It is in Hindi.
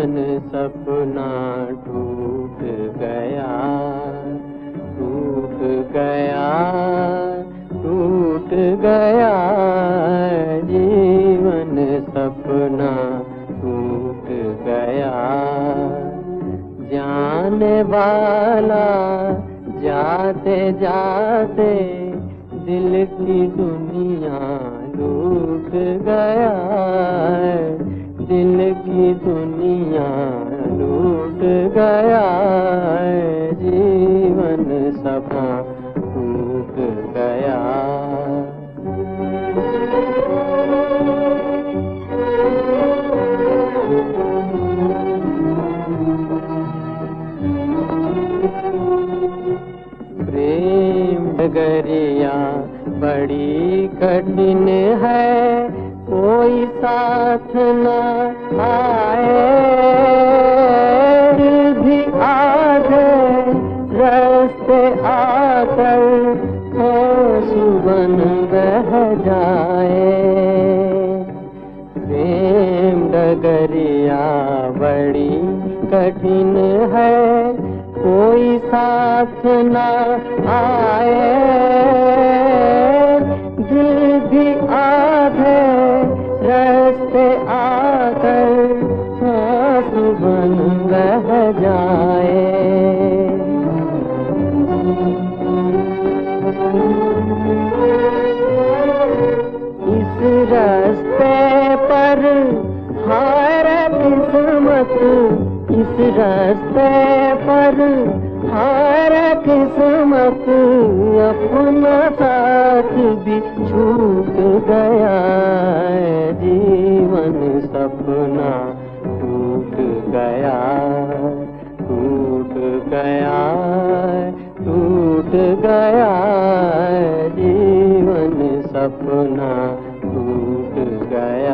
मन सपना टूट गया टूट गया टूट गया। जीवन सपना टूट गया। जाने वाला जाते जाते दिल की दुनिया टूट गया। गया जीवन सफ़ा टूट गया। प्रेम डगरिया बड़ी कठिन है कोई साथ न आए। रस्ते आकर सुबन बह जाए। प्रेम डगरिया बड़ी कठिन है, कोई साथ न आए। दिल भी आधे रस्ते आकर सुबन किस्मत इस रास्ते पर हार किस्मत, अपना साथ भी छूट गया है, जीवन सपना टूट गया टूट गया टूट गया जीवन सपना टूट गया